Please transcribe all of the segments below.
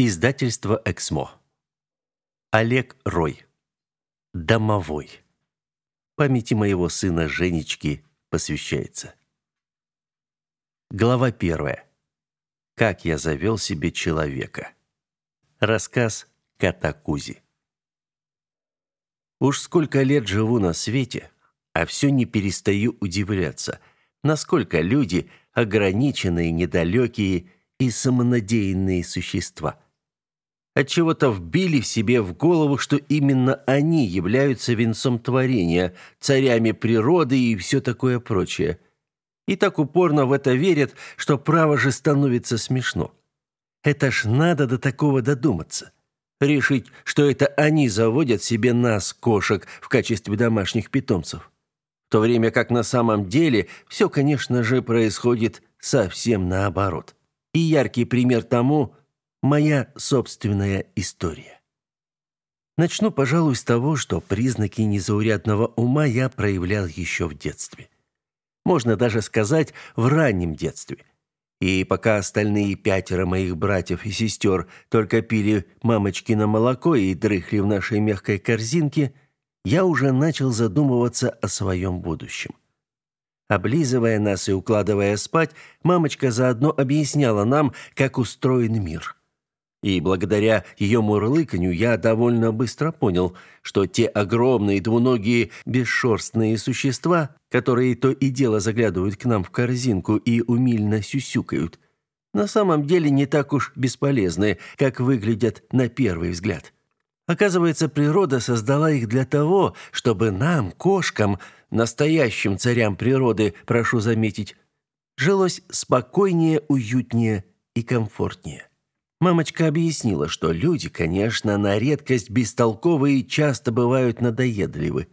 Издательство Эксмо. Олег Рой. Домовой. Памяти моего сына Женечки посвящается. Глава первая. Как я завел себе человека. Рассказ кота Кузи. Уж сколько лет живу на свете, а все не перестаю удивляться, насколько люди ограниченные, недалекие и самонадеянные существа – отчего-то вбили в себе в голову, что именно они являются венцом творения, царями природы и все такое прочее. И так упорно в это верят, что право же становится смешно. Это ж надо до такого додуматься. Решить, что это они заводят себе нас, кошек, в качестве домашних питомцев. В то время как на самом деле все, конечно же, происходит совсем наоборот. И яркий пример тому Моя собственная история. Начну, пожалуй, с того, что признаки незаурядного ума я проявлял еще в детстве. Можно даже сказать, в раннем детстве. И пока остальные пятеро моих братьев и сестер только пили мамочкино молоко и дрыхли в нашей мягкой корзинке, я уже начал задумываться о своем будущем. Облизывая нас и укладывая спать, мамочка заодно объясняла нам, как устроен мир – и благодаря ее мурлыканью я довольно быстро понял, что те огромные двуногие бесшерстные существа, которые то и дело заглядывают к нам в корзинку и умильно сюсюкают, на самом деле не так уж бесполезны, как выглядят на первый взгляд. Оказывается, природа создала их для того, чтобы нам, кошкам, настоящим царям природы, прошу заметить, жилось спокойнее, уютнее и комфортнее. Мамочка объяснила, что люди, конечно, на редкость бестолковые и часто бывают надоедливы.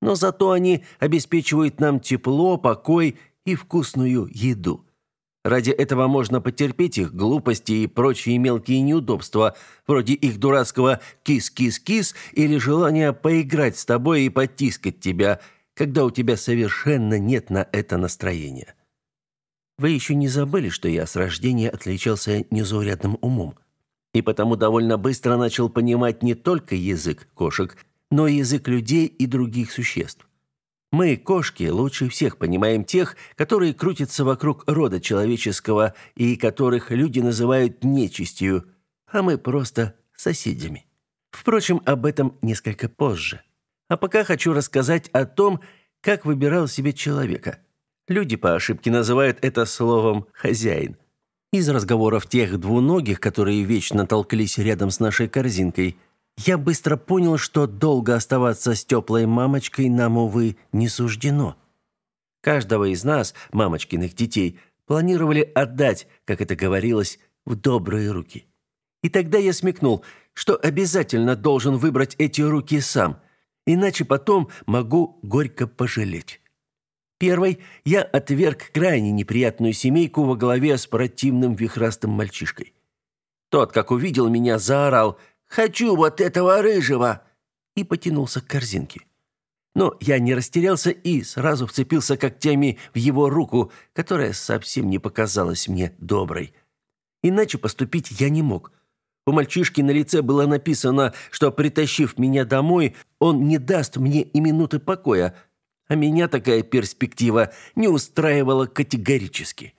Но зато они обеспечивают нам тепло, покой и вкусную еду. Ради этого можно потерпеть их глупости и прочие мелкие неудобства, вроде их дурацкого «кис-кис-кис» или желания поиграть с тобой и потискать тебя, когда у тебя совершенно нет на это настроения. Вы еще не забыли, что я с рождения отличался незаурядным умом. И потому довольно быстро начал понимать не только язык кошек, но и язык людей и других существ. Мы, кошки, лучше всех понимаем тех, которые крутятся вокруг рода человеческого и которых люди называют нечистью, а мы просто соседями. Впрочем, об этом несколько позже. А пока хочу рассказать о том, как выбирал себе человека – Люди по ошибке называют это словом «хозяин». Из разговоров тех двуногих, которые вечно толклись рядом с нашей корзинкой, я быстро понял, что долго оставаться с теплой мамочкой нам, увы, не суждено. Каждого из нас, мамочкиных детей, планировали отдать, как это говорилось, в добрые руки. И тогда я смекнул, что обязательно должен выбрать эти руки сам, иначе потом могу горько пожалеть. Первой я отверг крайне неприятную семейку во главе с противным вихрастым мальчишкой. Тот, как увидел меня, заорал «Хочу вот этого рыжего!» и потянулся к корзинке. Но я не растерялся и сразу вцепился когтями в его руку, которая совсем не показалась мне доброй. Иначе поступить я не мог. У мальчишки на лице было написано, что, притащив меня домой, он не даст мне и минуты покоя – а меня такая перспектива не устраивала категорически.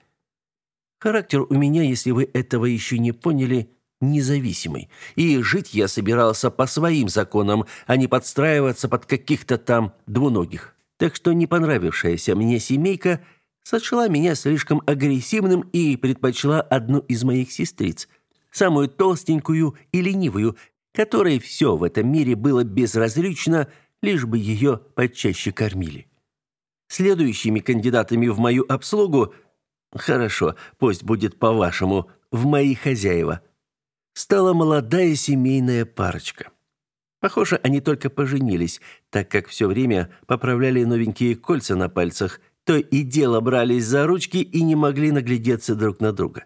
Характер у меня, если вы этого еще не поняли, независимый. И жить я собирался по своим законам, а не подстраиваться под каких-то там двуногих. Так что не понравившаяся мне семейка сочла меня слишком агрессивным и предпочла одну из моих сестриц, самую толстенькую и ленивую, которой все в этом мире было безразлично – лишь бы ее почаще кормили. Следующими кандидатами в мою обслугу, хорошо, пусть будет по-вашему, в мои хозяева, стала молодая семейная парочка. Похоже, они только поженились, так как все время поправляли новенькие кольца на пальцах, то и дело брались за ручки и не могли наглядеться друг на друга.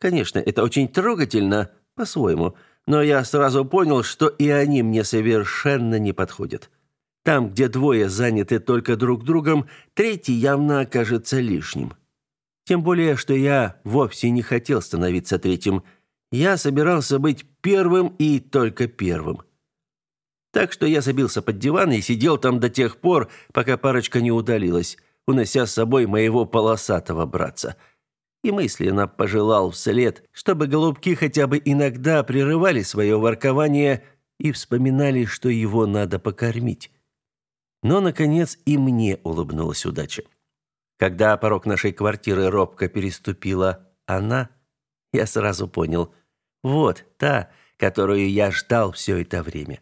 Конечно, это очень трогательно, по-своему, но я сразу понял, что и они мне совершенно не подходят. Там, где двое заняты только друг другом, третий явно окажется лишним. Тем более, что я вовсе не хотел становиться третьим. Я собирался быть первым и только первым. Так что я забился под диван и сидел там до тех пор, пока парочка не удалилась, унося с собой моего полосатого братца. И мысленно пожелал вслед, чтобы голубки хотя бы иногда прерывали свое воркование и вспоминали, что его надо покормить. Но, наконец, и мне улыбнулась удача. Когда порог нашей квартиры робко переступила она, я сразу понял, вот та, которую я ждал все это время.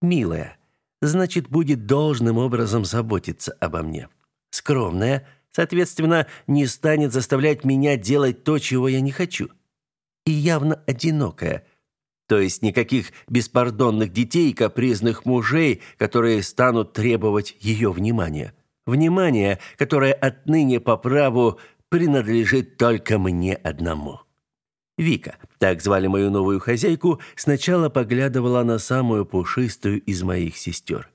Милая, значит, будет должным образом заботиться обо мне. Скромная, соответственно, не станет заставлять меня делать то, чего я не хочу. И явно одинокая. То есть никаких беспардонных детей и капризных мужей, которые станут требовать ее внимания. Внимание, которое отныне по праву принадлежит только мне одному. Вика, так звали мою новую хозяйку, сначала поглядывала на самую пушистую из моих сестер.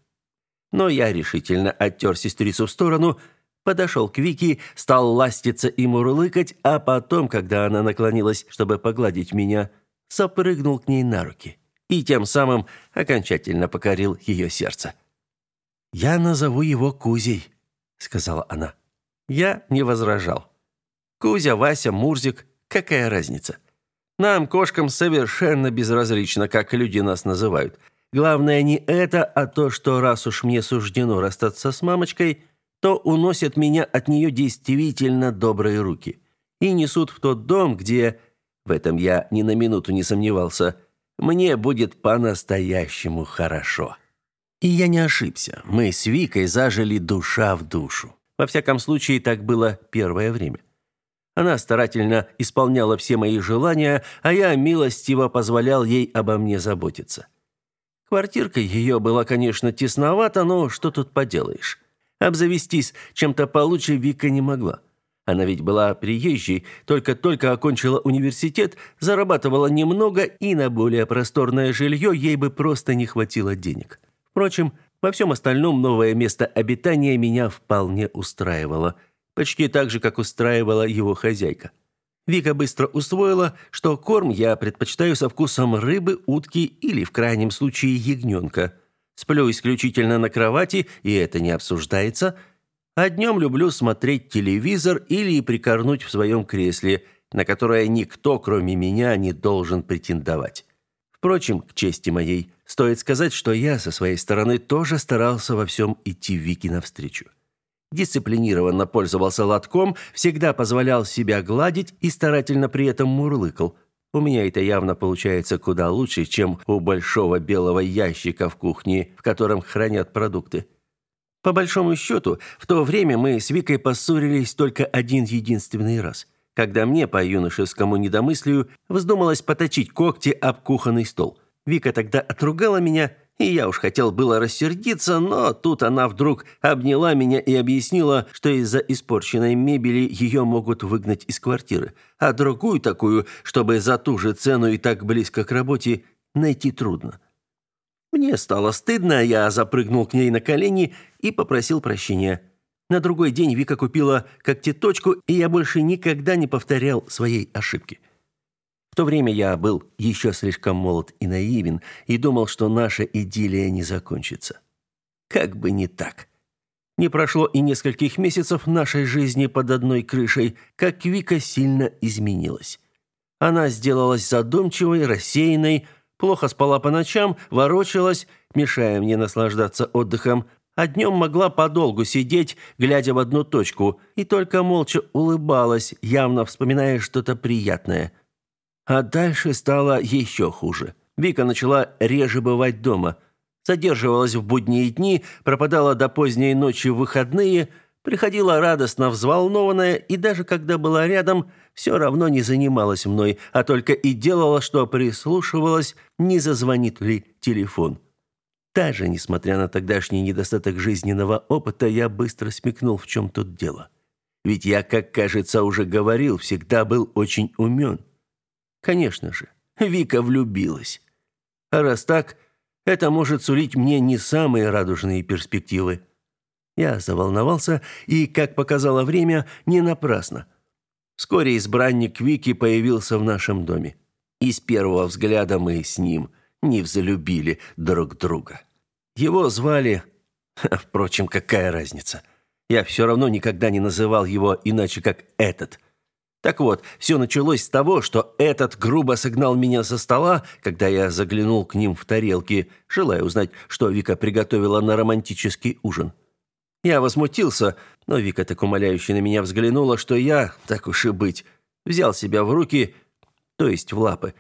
Но я решительно оттер сестрицу в сторону, подошел к Вике, стал ластиться и мурлыкать, а потом, когда она наклонилась, чтобы погладить меня, запрыгнул к ней на руки и тем самым окончательно покорил ее сердце. «Я назову его Кузей», — сказала она. Я не возражал. Кузя, Вася, Мурзик, какая разница? Нам, кошкам, совершенно безразлично, как люди нас называют. Главное не это, а то, что раз уж мне суждено расстаться с мамочкой, то уносят меня от нее действительно добрые руки и несут в тот дом, где, в этом я ни на минуту не сомневался, мне будет по-настоящему хорошо. И я не ошибся. Мы с Викой зажили душа в душу. Во всяком случае, так было первое время. Она старательно исполняла все мои желания, а я милостиво позволял ей обо мне заботиться. Квартирка ее была, конечно, тесновата, но что тут поделаешь? Обзавестись чем-то получше Вика не могла. Она ведь была приезжей, только-только окончила университет, зарабатывала немного, и на более просторное жилье ей бы просто не хватило денег. Впрочем, во всем остальном новое место обитания меня вполне устраивало – почти так же, как устраивала его хозяйка. Вика быстро усвоила, что корм я предпочитаю со вкусом рыбы, утки или, в крайнем случае, ягненка. Сплю исключительно на кровати, и это не обсуждается. А днем люблю смотреть телевизор или прикорнуть в своем кресле, на которое никто, кроме меня, не должен претендовать. Впрочем, к чести моей, стоит сказать, что я со своей стороны тоже старался во всем идти Вике навстречу дисциплинированно пользовался лотком, всегда позволял себя гладить и старательно при этом мурлыкал. У меня это явно получается куда лучше, чем у большого белого ящика в кухне, в котором хранят продукты. По большому счету, в то время мы с Викой поссорились только один единственный раз, когда мне по юношескому недомыслию вздумалось поточить когти об кухонный стол. Вика тогда отругала меня и я уж хотел было рассердиться, но тут она вдруг обняла меня и объяснила, что из-за испорченной мебели ее могут выгнать из квартиры, а другую такую, чтобы за ту же цену и так близко к работе, найти трудно. Мне стало стыдно, я запрыгнул к ней на колени и попросил прощения. На другой день Вика купила когтеточку, и я больше никогда не повторял своей ошибки то время я был еще слишком молод и наивен и думал, что наша идиллия не закончится. Как бы не так. Не прошло и нескольких месяцев нашей жизни под одной крышей, как Вика сильно изменилась. Она сделалась задумчивой, рассеянной, плохо спала по ночам, ворочалась, мешая мне наслаждаться отдыхом, а днем могла подолгу сидеть, глядя в одну точку, и только молча улыбалась, явно вспоминая что-то приятное – а дальше стало еще хуже. Вика начала реже бывать дома. Задерживалась в будние дни, пропадала до поздней ночи в выходные, приходила радостно взволнованная и даже когда была рядом, все равно не занималась мной, а только и делала, что прислушивалась, не зазвонит ли телефон. Даже несмотря на тогдашний недостаток жизненного опыта, я быстро смекнул, в чем тут дело. Ведь я, как кажется, уже говорил, всегда был очень умен. Конечно же, Вика влюбилась. А раз так, это может сулить мне не самые радужные перспективы. Я заволновался и, как показало время, не напрасно. Вскоре избранник Вики появился в нашем доме. И с первого взгляда мы с ним не взлюбили друг друга. Его звали... Впрочем, какая разница? Я все равно никогда не называл его иначе, как «этот». Так вот, все началось с того, что этот грубо согнал меня со стола, когда я заглянул к ним в тарелки, желая узнать, что Вика приготовила на романтический ужин. Я возмутился, но Вика так умоляюще на меня взглянула, что я, так уж и быть, взял себя в руки, то есть в лапы.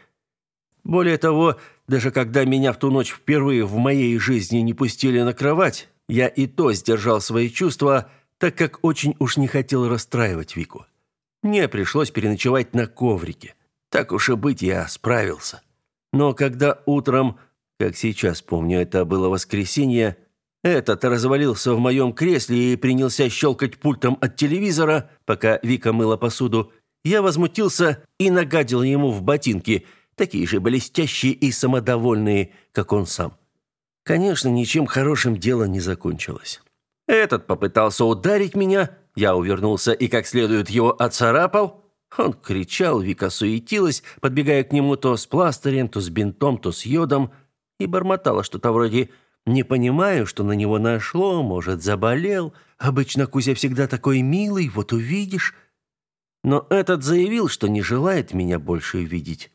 Более того, даже когда меня в ту ночь впервые в моей жизни не пустили на кровать, я и то сдержал свои чувства, так как очень уж не хотел расстраивать Вику. Мне пришлось переночевать на коврике. Так уж и быть, я справился. Но когда утром, как сейчас помню, это было воскресенье, этот развалился в моем кресле и принялся щелкать пультом от телевизора, пока Вика мыла посуду, я возмутился и нагадил ему в ботинки, такие же блестящие и самодовольные, как он сам. Конечно, ничем хорошим дело не закончилось. Этот попытался ударить меня, я увернулся и как следует его оцарапал. Он кричал, Вика суетилась, подбегая к нему то с пластырем, то с бинтом, то с йодом, и бормотала что-то вроде «Не понимаю, что на него нашло, может, заболел. Обычно Кузя всегда такой милый, вот увидишь». Но этот заявил, что не желает меня больше видеть.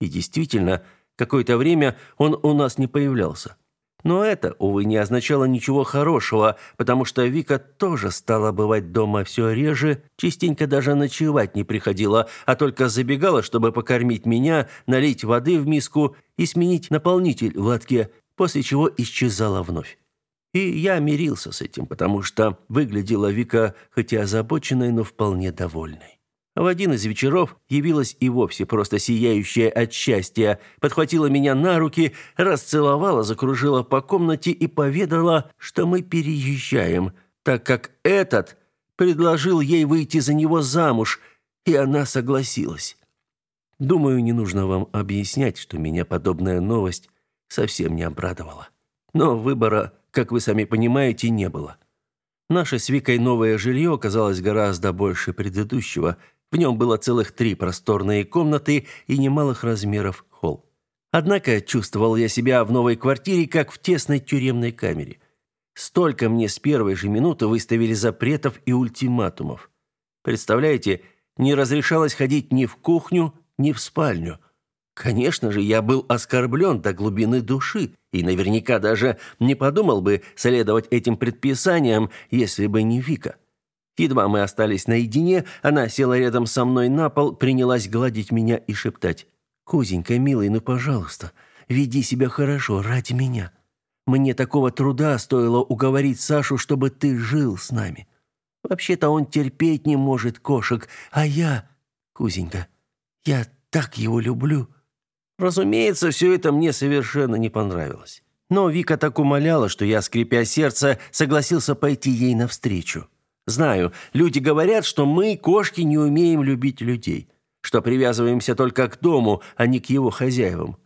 И действительно, какое-то время он у нас не появлялся. Но это, увы, не означало ничего хорошего, потому что Вика тоже стала бывать дома все реже, частенько даже ночевать не приходила, а только забегала, чтобы покормить меня, налить воды в миску и сменить наполнитель в лотке, после чего исчезала вновь. И я мирился с этим, потому что выглядела Вика хоть и озабоченной, но вполне довольной. В один из вечеров явилась и вовсе просто сияющая от счастья, подхватила меня на руки, расцеловала, закружила по комнате и поведала, что мы переезжаем, так как этот предложил ей выйти за него замуж, и она согласилась. Думаю, не нужно вам объяснять, что меня подобная новость совсем не обрадовала. Но выбора, как вы сами понимаете, не было. Наше с Викой новое жилье оказалось гораздо больше предыдущего – в нем было целых три просторные комнаты и немалых размеров холл. Однако чувствовал я себя в новой квартире, как в тесной тюремной камере. Столько мне с первой же минуты выставили запретов и ультиматумов. Представляете, не разрешалось ходить ни в кухню, ни в спальню. Конечно же, я был оскорблен до глубины души и наверняка даже не подумал бы следовать этим предписаниям, если бы не Вика. Едва мы остались наедине, она села рядом со мной на пол, принялась гладить меня и шептать. «Кузенька, милый, ну, пожалуйста, веди себя хорошо ради меня. Мне такого труда стоило уговорить Сашу, чтобы ты жил с нами. Вообще-то он терпеть не может кошек, а я... Кузенька, я так его люблю». Разумеется, все это мне совершенно не понравилось. Но Вика так умоляла, что я, скрипя сердце, согласился пойти ей навстречу. Знаю, люди говорят, что мы, кошки, не умеем любить людей, что привязываемся только к дому, а не к его хозяевам.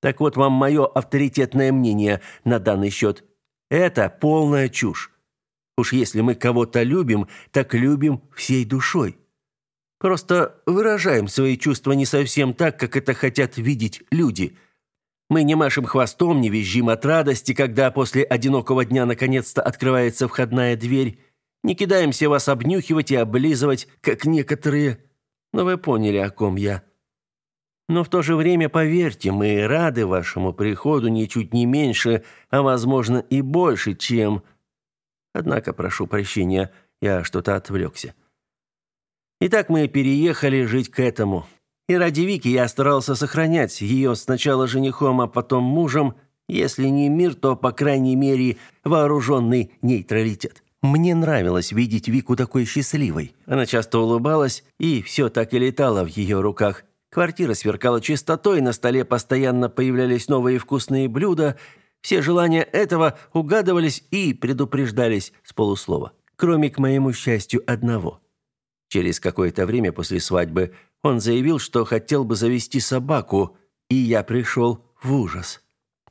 Так вот вам мое авторитетное мнение на данный счет. Это полная чушь. Уж если мы кого-то любим, так любим всей душой. Просто выражаем свои чувства не совсем так, как это хотят видеть люди. Мы не машем хвостом, не визжим от радости, когда после одинокого дня наконец-то открывается входная дверь, не кидаемся вас обнюхивать и облизывать, как некоторые. Но вы поняли, о ком я. Но в то же время, поверьте, мы рады вашему приходу ничуть не меньше, а, возможно, и больше, чем... Однако, прошу прощения, я что-то отвлекся. Итак, мы переехали жить к этому. И ради Вики я старался сохранять ее сначала женихом, а потом мужем, если не мир, то, по крайней мере, вооруженный нейтралитет. Мне нравилось видеть Вику такой счастливой. Она часто улыбалась, и все так и летало в ее руках. Квартира сверкала чистотой, на столе постоянно появлялись новые вкусные блюда. Все желания этого угадывались и предупреждались с полуслова. Кроме, к моему счастью, одного. Через какое-то время после свадьбы он заявил, что хотел бы завести собаку, и я пришел в ужас.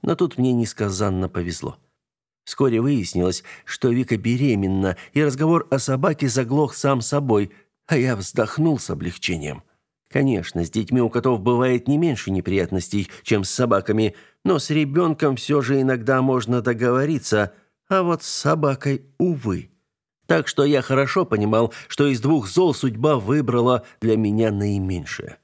Но тут мне несказанно повезло. Вскоре выяснилось, что Вика беременна, и разговор о собаке заглох сам собой, а я вздохнул с облегчением. Конечно, с детьми у котов бывает не меньше неприятностей, чем с собаками, но с ребенком все же иногда можно договориться, а вот с собакой, увы. Так что я хорошо понимал, что из двух зол судьба выбрала для меня наименьшее.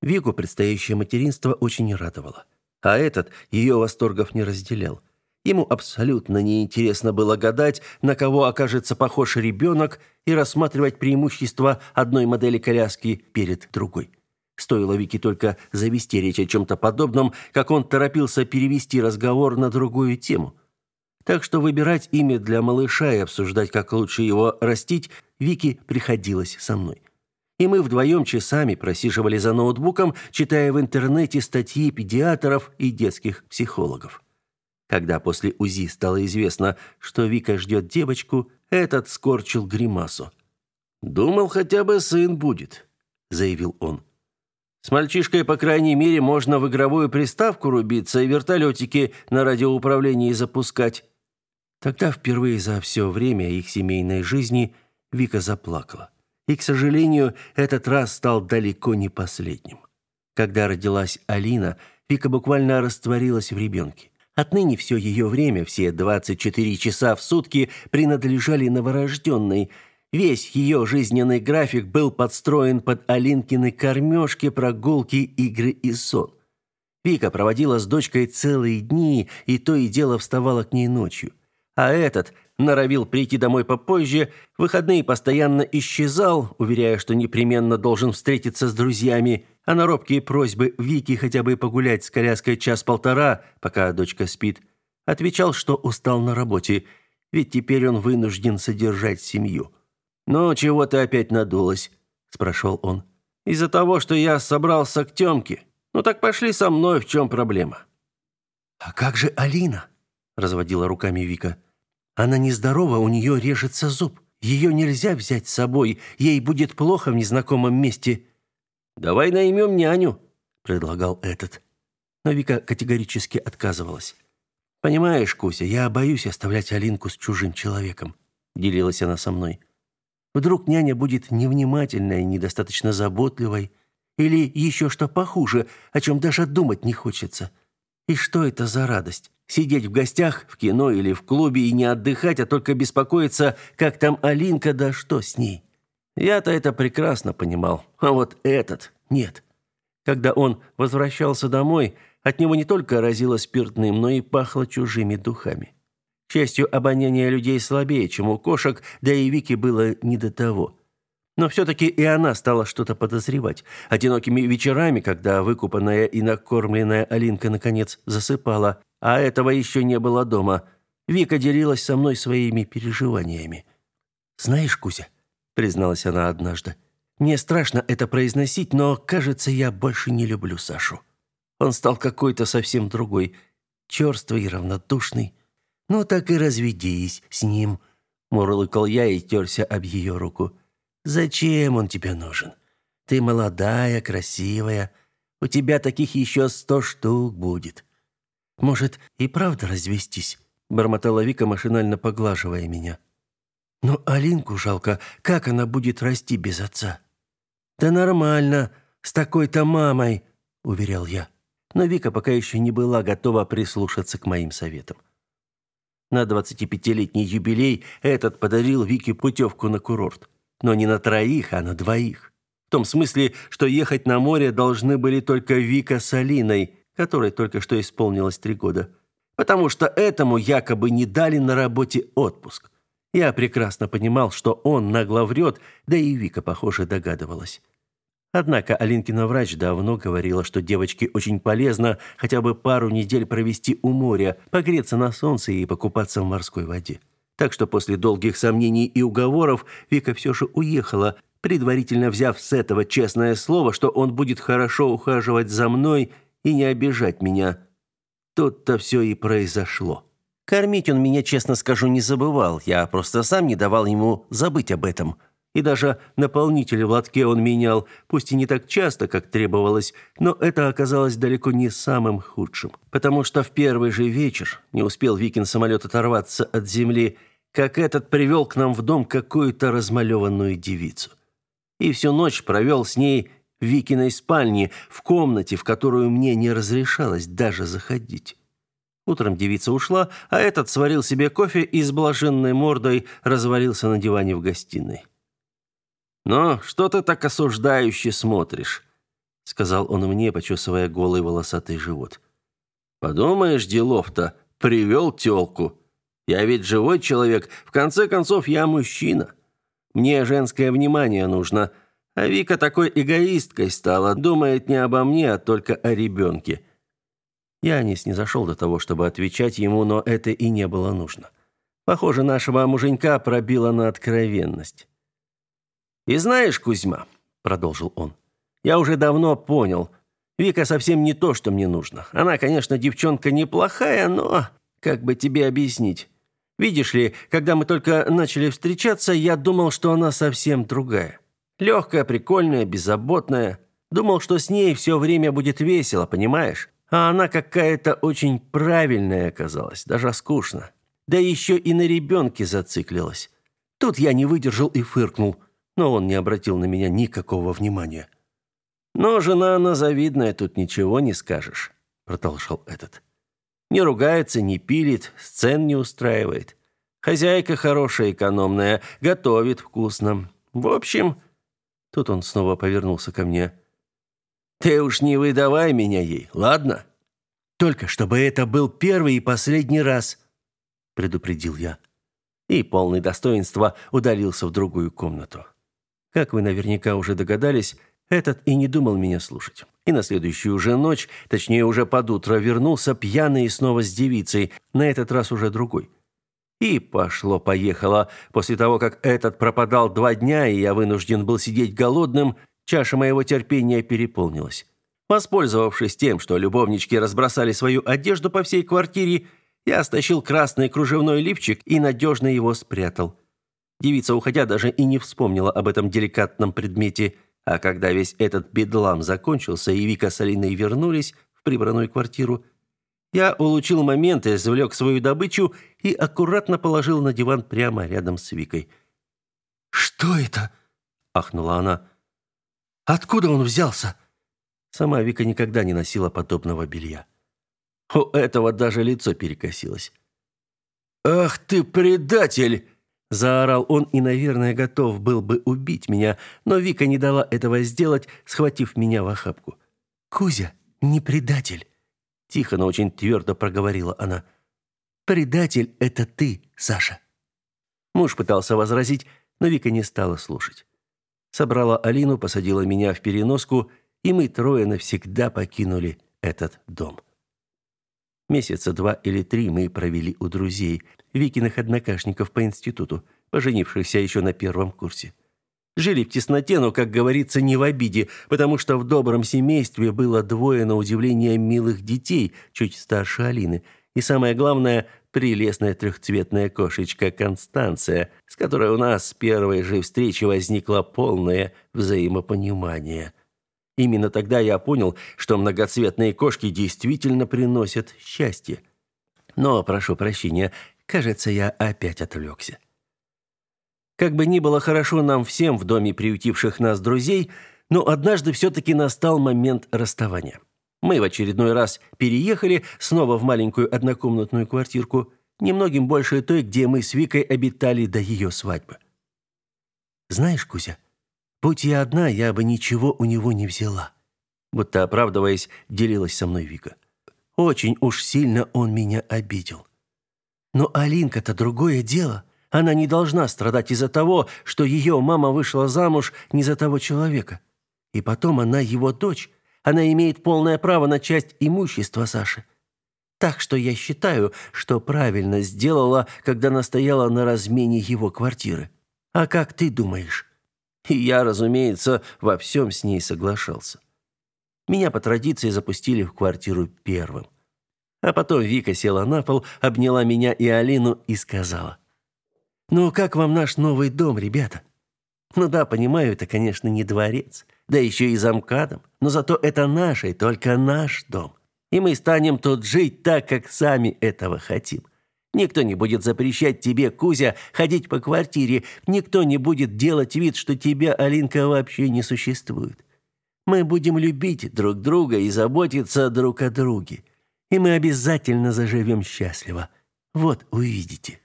Вику предстоящее материнство очень радовало, а этот ее восторгов не разделял. Ему абсолютно неинтересно было гадать, на кого окажется похож ребенок, и рассматривать преимущества одной модели коляски перед другой. Стоило Вике только завести речь о чем-то подобном, как он торопился перевести разговор на другую тему. Так что выбирать имя для малыша и обсуждать, как лучше его растить, Вике приходилось со мной. И мы вдвоем часами просиживали за ноутбуком, читая в интернете статьи педиатров и детских психологов. Когда после УЗИ стало известно, что Вика ждет девочку, этот скорчил гримасу. «Думал, хотя бы сын будет», — заявил он. «С мальчишкой, по крайней мере, можно в игровую приставку рубиться и вертолетики на радиоуправлении запускать». Тогда впервые за все время их семейной жизни Вика заплакала. И, к сожалению, этот раз стал далеко не последним. Когда родилась Алина, Вика буквально растворилась в ребенке. Отныне все ее время, все 24 часа в сутки принадлежали новорожденной. Весь ее жизненный график был подстроен под Алинкины кормежки, прогулки, игры и сон. Вика проводила с дочкой целые дни, и то и дело вставала к ней ночью. А этот норовил прийти домой попозже, в выходные постоянно исчезал, уверяя, что непременно должен встретиться с друзьями, а на робкие просьбы Вики хотя бы погулять с коляской час-полтора, пока дочка спит, отвечал, что устал на работе, ведь теперь он вынужден содержать семью. «Ну, чего ты опять надулась?» – спрашивал он. «Из-за того, что я собрался к Тёмке. Ну так пошли со мной, в чем проблема?» «А как же Алина?» – разводила руками Вика. Она нездорова, у нее режется зуб. Ее нельзя взять с собой, ей будет плохо в незнакомом месте. Давай наймем няню, предлагал этот. Но Вика категорически отказывалась. Понимаешь, Куся, я боюсь оставлять Алинку с чужим человеком, делилась она со мной. Вдруг няня будет невнимательной, недостаточно заботливой или еще что похуже, о чем даже думать не хочется. И что это за радость? Сидеть в гостях, в кино или в клубе и не отдыхать, а только беспокоиться, как там Алинка, да что с ней. Я-то это прекрасно понимал, а вот этот нет. Когда он возвращался домой, от него не только разило спиртным, но и пахло чужими духами. К счастью, обоняние людей слабее, чем у кошек, да и Вике было не до того. Но все-таки и она стала что-то подозревать. Одинокими вечерами, когда выкупанная и накормленная Алинка наконец засыпала, а этого еще не было дома. Вика делилась со мной своими переживаниями. «Знаешь, Кузя», — призналась она однажды, «мне страшно это произносить, но, кажется, я больше не люблю Сашу. Он стал какой-то совсем другой, черствый и равнодушный. Ну так и разведись с ним», — мурлыкал я и терся об ее руку. «Зачем он тебе нужен? Ты молодая, красивая, у тебя таких еще сто штук будет». Может, и правда развестись?» – бормотала Вика, машинально поглаживая меня. «Но Алинку жалко, как она будет расти без отца?» «Да нормально, с такой-то мамой», – уверял я. Но Вика пока еще не была готова прислушаться к моим советам. На 25-летний юбилей этот подарил Вике путевку на курорт. Но не на троих, а на двоих. В том смысле, что ехать на море должны были только Вика с Алиной, которой только что исполнилось три года, потому что этому якобы не дали на работе отпуск. Я прекрасно понимал, что он нагло врет, да и Вика, похоже, догадывалась. Однако Алинкина врач давно говорила, что девочке очень полезно хотя бы пару недель провести у моря, погреться на солнце и покупаться в морской воде. Так что после долгих сомнений и уговоров Вика все же уехала, предварительно взяв с этого честное слово, что он будет хорошо ухаживать за мной и не обижать меня. Тут-то все и произошло. Кормить он меня, честно скажу, не забывал. Я просто сам не давал ему забыть об этом. И даже наполнитель в лотке он менял, пусть и не так часто, как требовалось, но это оказалось далеко не самым худшим. Потому что в первый же вечер не успел Викин самолет оторваться от земли, как этот привел к нам в дом какую-то размалеванную девицу. И всю ночь провел с ней в Викиной спальне, в комнате, в которую мне не разрешалось даже заходить. Утром девица ушла, а этот сварил себе кофе и с блаженной мордой развалился на диване в гостиной. «Но что ты так осуждающе смотришь?» — сказал он мне, почесывая голый волосатый живот. «Подумаешь, делов-то, привел тёлку. Я ведь живой человек, в конце концов, я мужчина. Мне женское внимание нужно, а Вика такой эгоисткой стала, думает не обо мне, а только о ребенке». Я не снизошел до того, чтобы отвечать ему, но это и не было нужно. Похоже, нашего муженька пробило на откровенность. «И знаешь, Кузьма», — продолжил он, — «я уже давно понял, Вика совсем не то, что мне нужно. Она, конечно, девчонка неплохая, но... Как бы тебе объяснить? Видишь ли, когда мы только начали встречаться, я думал, что она совсем другая. Легкая, прикольная, беззаботная. Думал, что с ней все время будет весело, понимаешь? А она какая-то очень правильная оказалась, даже скучно. Да еще и на ребенке зациклилась. Тут я не выдержал и фыркнул, но он не обратил на меня никакого внимания. «Но жена она завидная, тут ничего не скажешь», — продолжал этот. «Не ругается, не пилит, сцен не устраивает. Хозяйка хорошая, экономная, готовит вкусно. В общем...» Тут он снова повернулся ко мне. «Ты уж не выдавай меня ей, ладно?» «Только чтобы это был первый и последний раз», — предупредил я. И полный достоинства удалился в другую комнату. Как вы наверняка уже догадались, этот и не думал меня слушать. И на следующую же ночь, точнее уже под утро, вернулся пьяный и снова с девицей, на этот раз уже другой. И пошло-поехало. После того, как этот пропадал два дня, и я вынужден был сидеть голодным, чаша моего терпения переполнилась. Воспользовавшись тем, что любовнички разбросали свою одежду по всей квартире, я стащил красный кружевной лифчик и надежно его спрятал. Девица, уходя, даже и не вспомнила об этом деликатном предмете, а когда весь этот бедлам закончился и Вика с Алиной вернулись в прибранную квартиру, я улучил момент, извлек свою добычу и аккуратно положил на диван прямо рядом с Викой. «Что это?» – ахнула она. «Откуда он взялся?» Сама Вика никогда не носила подобного белья. У этого даже лицо перекосилось. «Ах ты предатель!» Заорал он и, наверное, готов был бы убить меня, но Вика не дала этого сделать, схватив меня в охапку. «Кузя, не предатель!» Тихо, но очень твердо проговорила она. «Предатель — это ты, Саша!» Муж пытался возразить, но Вика не стала слушать. Собрала Алину, посадила меня в переноску, и мы трое навсегда покинули этот дом. Месяца два или три мы провели у друзей, Викиных однокашников по институту, поженившихся еще на первом курсе. Жили в тесноте, но, как говорится, не в обиде, потому что в добром семействе было двое, на удивление, милых детей, чуть старше Алины. И самое главное, прелестная трехцветная кошечка Констанция, с которой у нас с первой же встречи возникло полное взаимопонимание. Именно тогда я понял, что многоцветные кошки действительно приносят счастье. Но, прошу прощения, кажется, я опять отвлекся. Как бы ни было хорошо нам всем в доме приютивших нас друзей, но однажды все-таки настал момент расставания. Мы в очередной раз переехали снова в маленькую однокомнатную квартирку, немногим больше той, где мы с Викой обитали до ее свадьбы. «Знаешь, Кузя, Будь я одна, я бы ничего у него не взяла. Будто оправдываясь, делилась со мной Вика. Очень уж сильно он меня обидел. Но Алинка-то другое дело. Она не должна страдать из-за того, что ее мама вышла замуж не за того человека. И потом она его дочь. Она имеет полное право на часть имущества Саши. Так что я считаю, что правильно сделала, когда настояла на размене его квартиры. А как ты думаешь? И я, разумеется, во всем с ней соглашался. Меня по традиции запустили в квартиру первым. А потом Вика села на пол, обняла меня и Алину и сказала. «Ну, как вам наш новый дом, ребята?» «Ну да, понимаю, это, конечно, не дворец, да еще и замкадом, но зато это наш и только наш дом. И мы станем тут жить так, как сами этого хотим. Никто не будет запрещать тебе, Кузя, ходить по квартире. Никто не будет делать вид, что тебя, Алинка, вообще не существует. Мы будем любить друг друга и заботиться друг о друге. И мы обязательно заживем счастливо. Вот увидите.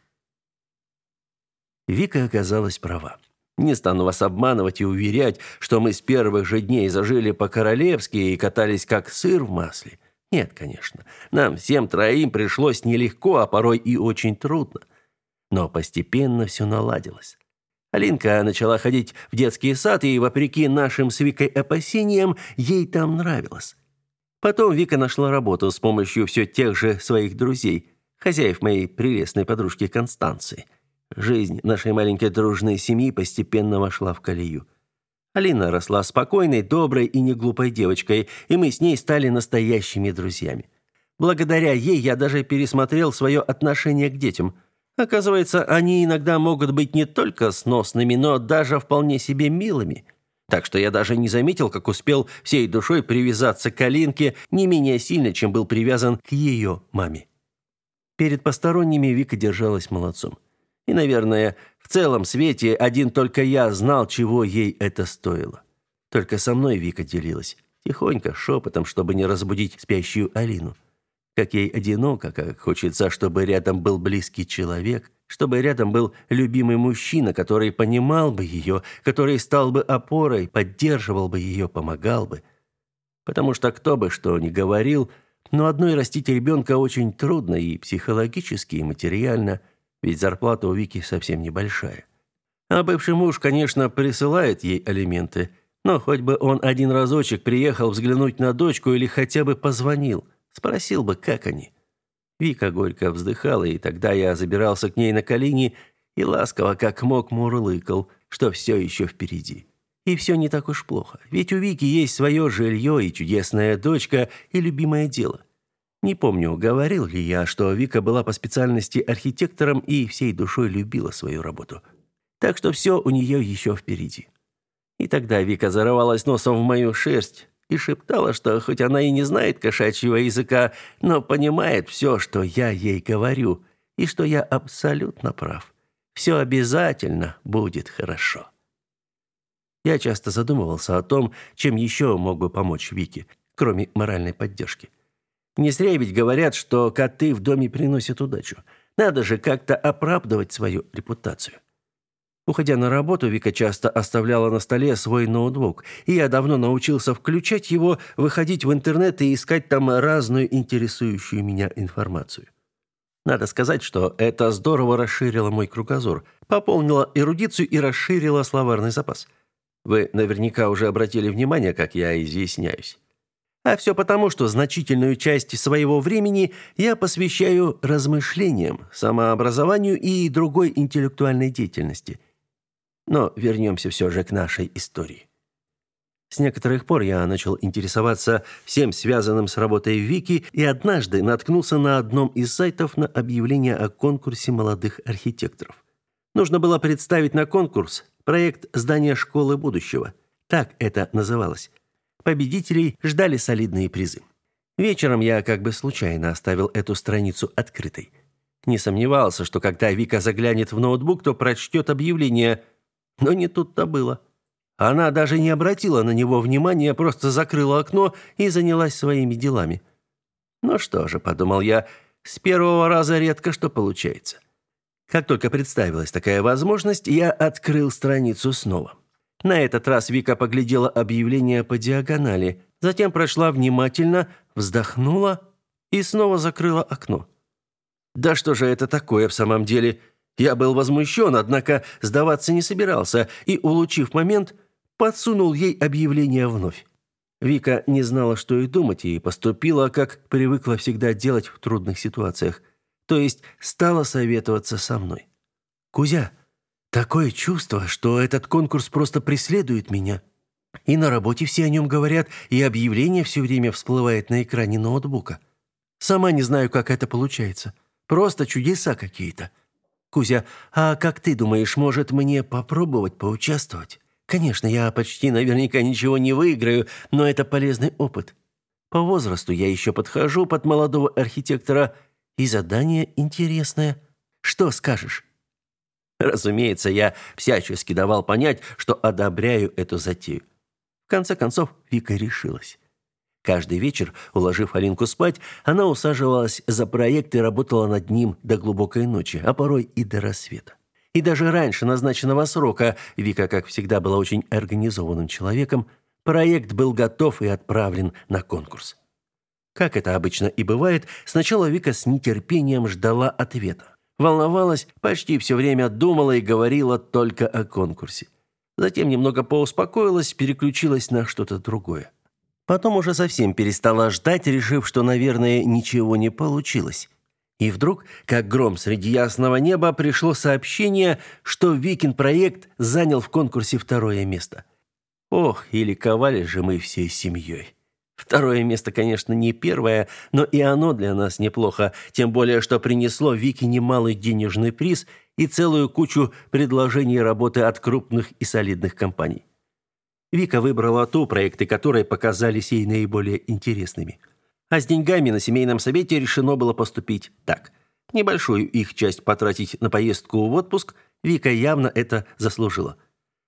Вика оказалась права. Не стану вас обманывать и уверять, что мы с первых же дней зажили по-королевски и катались как сыр в масле. Нет, конечно. Нам всем троим пришлось нелегко, а порой и очень трудно. Но постепенно все наладилось. Алинка начала ходить в детский сад, и, вопреки нашим с Викой опасениям, ей там нравилось. Потом Вика нашла работу с помощью все тех же своих друзей, хозяев моей прелестной подружки Констанции. Жизнь нашей маленькой дружной семьи постепенно вошла в колею. Алина росла спокойной, доброй и неглупой девочкой, и мы с ней стали настоящими друзьями. Благодаря ей я даже пересмотрел свое отношение к детям – Оказывается, они иногда могут быть не только сносными, но даже вполне себе милыми. Так что я даже не заметил, как успел всей душой привязаться к Алинке не менее сильно, чем был привязан к ее маме. Перед посторонними Вика держалась молодцом. И, наверное, в целом свете один только я знал, чего ей это стоило. Только со мной Вика делилась. Тихонько, шепотом, чтобы не разбудить спящую Алину. Как ей одиноко, как хочется, чтобы рядом был близкий человек, чтобы рядом был любимый мужчина, который понимал бы ее, который стал бы опорой, поддерживал бы ее, помогал бы. Потому что кто бы что ни говорил, но одной растить ребенка очень трудно и психологически, и материально, ведь зарплата у Вики совсем небольшая. А бывший муж, конечно, присылает ей алименты, но хоть бы он один разочек приехал взглянуть на дочку или хотя бы позвонил – Спросил бы, как они. Вика горько вздыхала, и тогда я забирался к ней на колени и ласково, как мог, мурлыкал, что все еще впереди. И все не так уж плохо, ведь у Вики есть свое жилье и чудесная дочка, и любимое дело. Не помню, говорил ли я, что Вика была по специальности архитектором и всей душой любила свою работу. Так что все у нее еще впереди. И тогда Вика зарывалась носом в мою шерсть, и шептала, что хоть она и не знает кошачьего языка, но понимает все, что я ей говорю, и что я абсолютно прав. Все обязательно будет хорошо. Я часто задумывался о том, чем еще мог бы помочь Вике, кроме моральной поддержки. Не зря ведь говорят, что коты в доме приносят удачу. Надо же как-то оправдывать свою репутацию. Уходя на работу, Вика часто оставляла на столе свой ноутбук, и я давно научился включать его, выходить в интернет и искать там разную интересующую меня информацию. Надо сказать, что это здорово расширило мой кругозор, пополнило эрудицию и расширило словарный запас. Вы наверняка уже обратили внимание, как я изъясняюсь. А все потому, что значительную часть своего времени я посвящаю размышлениям, самообразованию и другой интеллектуальной деятельности – но вернемся все же к нашей истории. С некоторых пор я начал интересоваться всем связанным с работой Вики и однажды наткнулся на одном из сайтов на объявление о конкурсе молодых архитекторов. Нужно было представить на конкурс проект здания школы будущего. Так это называлось. Победителей ждали солидные призы. Вечером я как бы случайно оставил эту страницу открытой. Не сомневался, что когда Вика заглянет в ноутбук, то прочтет объявление – но не тут-то было. Она даже не обратила на него внимания, просто закрыла окно и занялась своими делами. Ну что же, подумал я, с первого раза редко что получается. Как только представилась такая возможность, я открыл страницу снова. На этот раз Вика поглядела объявление по диагонали, затем прошла внимательно, вздохнула и снова закрыла окно. Да что же это такое в самом деле? Я был возмущен, однако сдаваться не собирался и, улучив момент, подсунул ей объявление вновь. Вика не знала, что и думать, и поступила, как привыкла всегда делать в трудных ситуациях. То есть стала советоваться со мной. «Кузя, такое чувство, что этот конкурс просто преследует меня. И на работе все о нем говорят, и объявление все время всплывает на экране ноутбука. Сама не знаю, как это получается. Просто чудеса какие-то. Кузя, а как ты думаешь, может мне попробовать поучаствовать? Конечно, я почти наверняка ничего не выиграю, но это полезный опыт. По возрасту я еще подхожу под молодого архитектора, и задание интересное. Что скажешь? Разумеется, я всячески давал понять, что одобряю эту затею. конце концов Вика решилась. Каждый вечер, уложив Алинку спать, она усаживалась за проект и работала над ним до глубокой ночи, а порой и до рассвета. И даже раньше назначенного срока Вика, как всегда, была очень организованным человеком, проект был готов и отправлен на конкурс. Как это обычно и бывает, сначала Вика с нетерпением ждала ответа. Волновалась, почти все время думала и говорила только о конкурсе. Затем немного поуспокоилась, переключилась на что-то другое. Потом уже совсем перестала ждать, решив, что, наверное, ничего не получилось. И вдруг, как гром среди ясного неба, пришло сообщение, что Викин-проект занял в конкурсе второе место. Ох, и ликовали же мы всей семьей. Второе место, конечно, не первое, но и оно для нас неплохо, тем более, что принесло Вике немалый денежный приз и целую кучу предложений работы от крупных и солидных компаний. Вика выбрала ту, проекты которой показались ей наиболее интересными. А с деньгами на семейном совете решено было поступить так. Небольшую их часть потратить на поездку в отпуск, Вика явно это заслужила.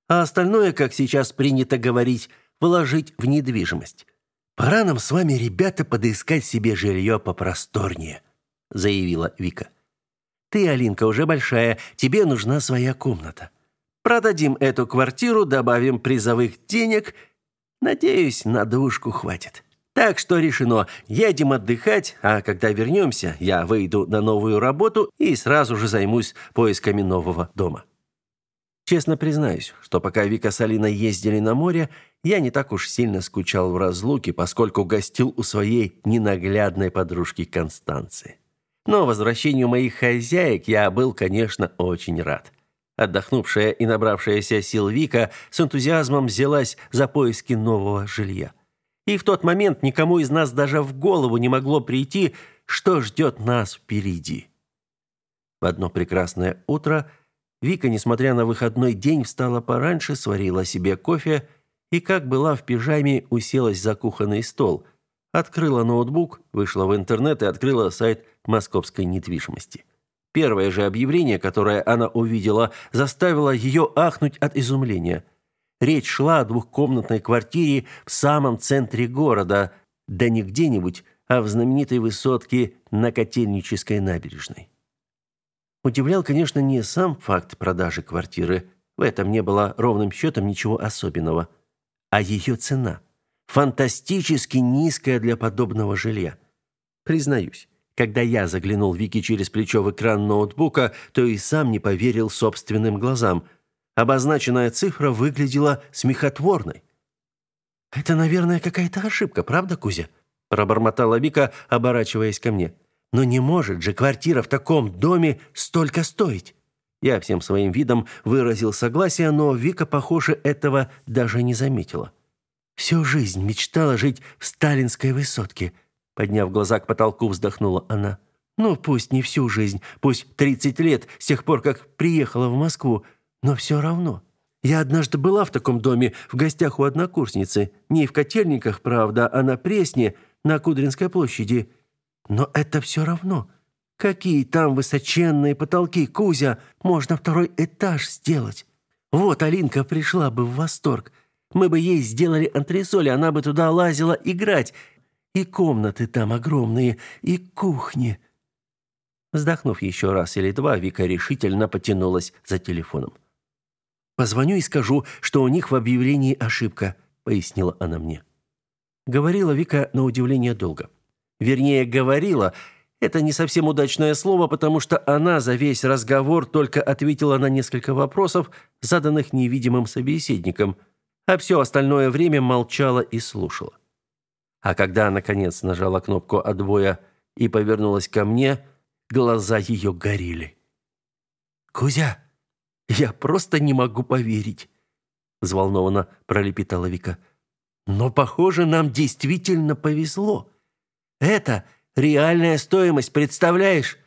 А остальное, как сейчас принято говорить, вложить в недвижимость. «Пора нам с вами, ребята, подыскать себе жилье попросторнее», заявила Вика. «Ты, Алинка, уже большая, тебе нужна своя комната. Продадим эту квартиру, добавим призовых денег. Надеюсь, на душку хватит. Так что решено. Едем отдыхать, а когда вернемся, я выйду на новую работу и сразу же займусь поисками нового дома. Честно признаюсь, что пока Вика с Алиной ездили на море, я не так уж сильно скучал в разлуке, поскольку гостил у своей ненаглядной подружки Констанции. Но возвращению моих хозяек я был, конечно, очень рад. Отдохнувшая и набравшаяся сил Вика с энтузиазмом взялась за поиски нового жилья. И в тот момент никому из нас даже в голову не могло прийти, что ждет нас впереди. В одно прекрасное утро Вика, несмотря на выходной день, встала пораньше, сварила себе кофе и, как была в пижаме, уселась за кухонный стол, открыла ноутбук, вышла в интернет и открыла сайт московской недвижимости. Первое же объявление, которое она увидела, заставило ее ахнуть от изумления. Речь шла о двухкомнатной квартире в самом центре города, да не где-нибудь, а в знаменитой высотке на Котельнической набережной. Удивлял, конечно, не сам факт продажи квартиры, в этом не было ровным счетом ничего особенного, а ее цена, фантастически низкая для подобного жилья. Признаюсь, когда я заглянул Вики через плечо в экран ноутбука, то и сам не поверил собственным глазам. Обозначенная цифра выглядела смехотворной. «Это, наверное, какая-то ошибка, правда, Кузя?» пробормотала Вика, оборачиваясь ко мне. «Но не может же квартира в таком доме столько стоить!» Я всем своим видом выразил согласие, но Вика, похоже, этого даже не заметила. «Всю жизнь мечтала жить в сталинской высотке», Подняв глаза к потолку, вздохнула она. Ну, пусть не всю жизнь, пусть 30 лет с тех пор, как приехала в Москву, но все равно. Я однажды была в таком доме в гостях у однокурсницы, не в Котельниках, правда, а на Пресне, на Кудринской площади. Но это все равно. Какие там высоченные потолки, Кузя, можно второй этаж сделать. Вот Алинка пришла бы в восторг. Мы бы ей сделали антресоли, она бы туда лазила играть, и комнаты там огромные, и кухни. Вздохнув еще раз или два, Вика решительно потянулась за телефоном. Позвоню и скажу, что у них в объявлении ошибка, пояснила она мне. Говорила Вика на удивление долго. Вернее, говорила, это не совсем удачное слово, потому что она за весь разговор только ответила на несколько вопросов, заданных невидимым собеседником, а все остальное время молчала и слушала. А когда наконец нажала кнопку отбоя и повернулась ко мне, глаза ее горели. Кузя, я просто не могу поверить, взволнованно пролепетала Вика. Но, похоже, нам действительно повезло. Это реальная стоимость, представляешь?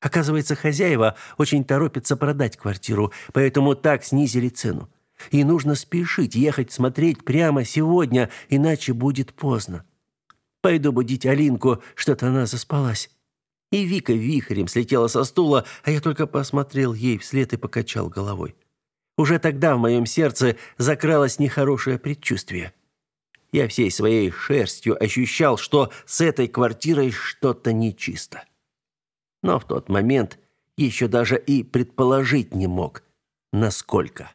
Оказывается, хозяева очень торопятся продать квартиру, поэтому так снизили цену. И нужно спешить, ехать смотреть прямо сегодня, иначе будет поздно. Пойду будить Алинку, что-то она заспалась. И Вика вихрем слетела со стула, а я только посмотрел ей вслед и покачал головой. Уже тогда в моем сердце закралось нехорошее предчувствие. я всей своей шерстью ощущал, что с этой квартирой что-то нечисто. Но в тот момент еще даже и предположить не мог, насколько.